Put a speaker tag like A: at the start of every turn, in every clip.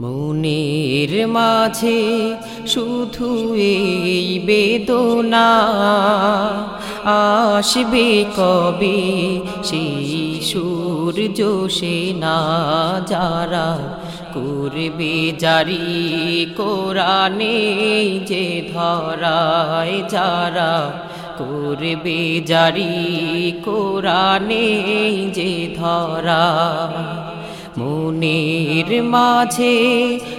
A: মনের মাঝে শুধু এই বেদনা আসবে কবে? সেই সূর্য সে না যারা করবে জারি কোরআনে যে ধরায় যারা করবে জারি কোরআনে যে ধরা মনের মাঝে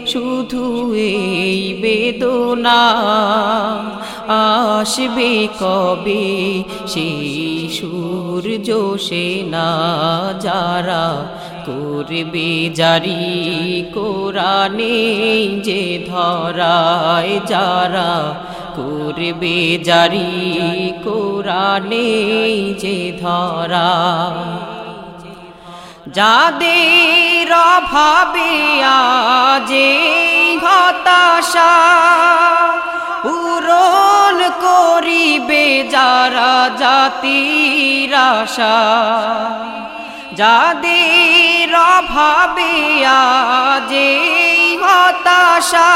A: শুধু এই বেদনা আসবে কবে? সেই সূর্য না যারা করবে জারি কোরআনে যে ধরায় যারা করবে জারি কোরআনে যে ধরা যাদের অভাবে আজে হতাশা পূরণ করিবে যারা জাতির আশা। যাদের অভাবে আজে হতাশা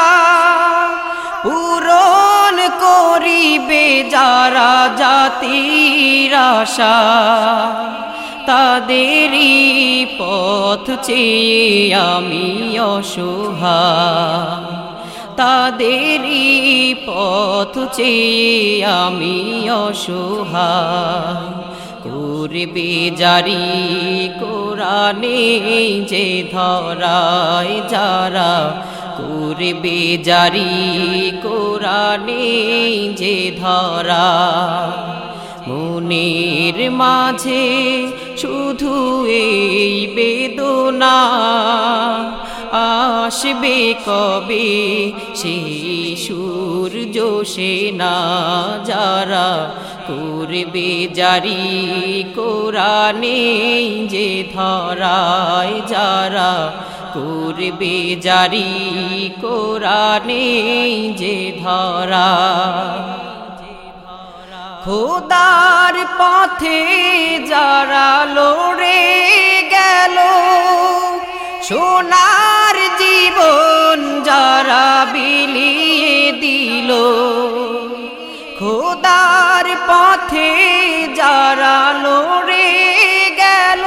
A: পূরণ করিবে যারা জাতির আশা। তাদেরই পথ চেয়ে আমি অসুহা তাদেরই পথ চেয়ে আমি অসুহা করবে জারি কোরআনে যে ধরায় যারা, করবে জারি কোরআনে যে ধরা। মনের মাঝে শুধু এই বেদনা আসবে কবে? সেই সে না যারা করবে জারি কোরআনে যে ধরায় যারা করবে জারি কোরআনে যে ধরা খোদার পথে যারা লড়ে গেল। সোনার জীবন যারা বিলিয়ে দিল। খোদার পথে যারা লড়ে গেল।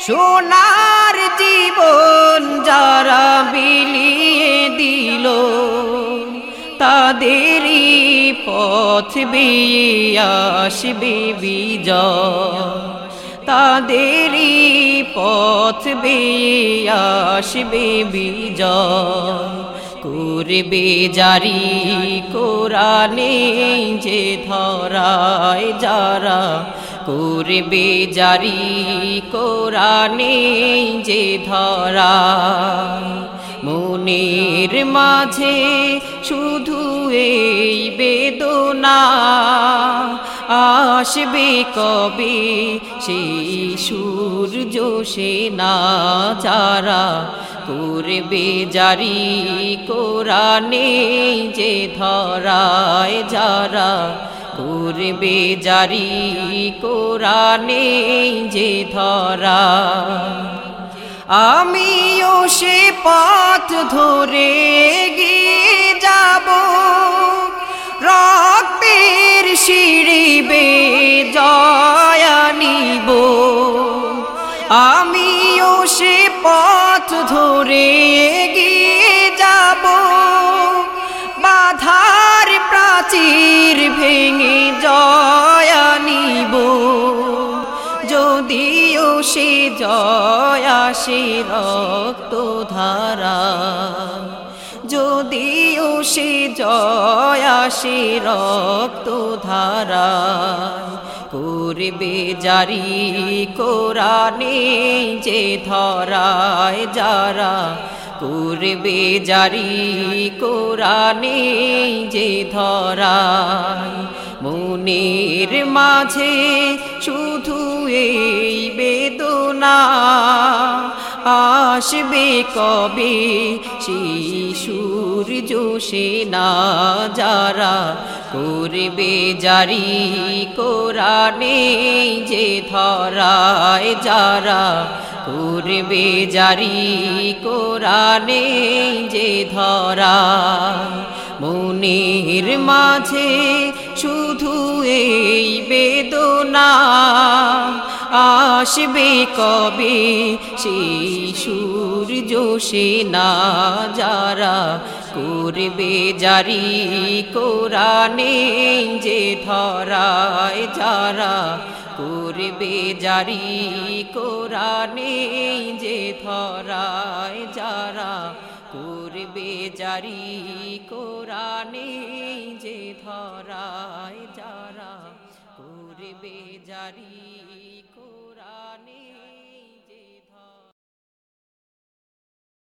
A: সোনার জীবন যারা বিলিয়ে দিল। তাদেরই পথ আসবে বিজয়। তাদেরই পথ আসবে বিজয়। করবে জারি কোরআনে যে ধরায় যারা, করবে জারি কোরআনে যে ধরা মনের মাঝে এই বেদনা আসবে কবে? সেই সূর্য, সে না যারা করবে জারি কোরআনে যে ধরায় যারা করবে জারি কোরআনে যে ধরা। আমিও সে পথ ধরে গিয়ে আমিও সে পথ ধরে গিয়ে যাব। বাধার প্রাচীর ভেঙে জয়া নিব। যদিও সে জয়া, সে রক্ত ধারা। যদিও সে জয়া, সে রক্ত ধারা। করবে জারি কোরআনে যে ধরায় যারা করবে জারি কোরআনে যে ধরায় মনের মাঝে শুধু এই বেদনা আসবে কবে? সূর্য সে না যারা করবে জারি কোরআনে যে ধরায় যারা করবে জারি কোরআনে যে ধরা মনের মাঝে শুধু এই বেদনা আসবে কবে? সেই সূর্য সেনা যারা করবে জারি কোরআনে যে ধরায় যারা করবে জারি কোরআনে যে ধরায় যারা করবে জারি কোরআনে যে ধরায় যারা করবে জারি